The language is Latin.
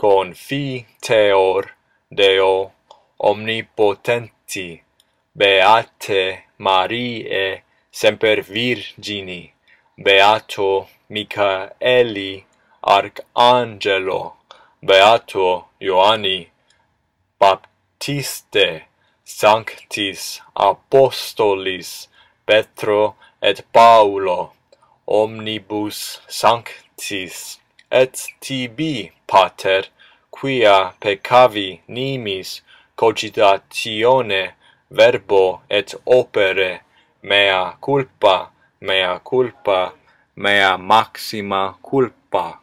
confiteor Deo omnipotenti, Beate Mariae semper Virgini, Beato Michaeli Arcangelo, Beato Ioanni Baptiste, Sanctis Apostolis Petro et Paulo, omnibus sanctis, et tibi pater quia peccavi nimis cogitatione verbo et opere mea culpa mea culpa mea maxima culpa.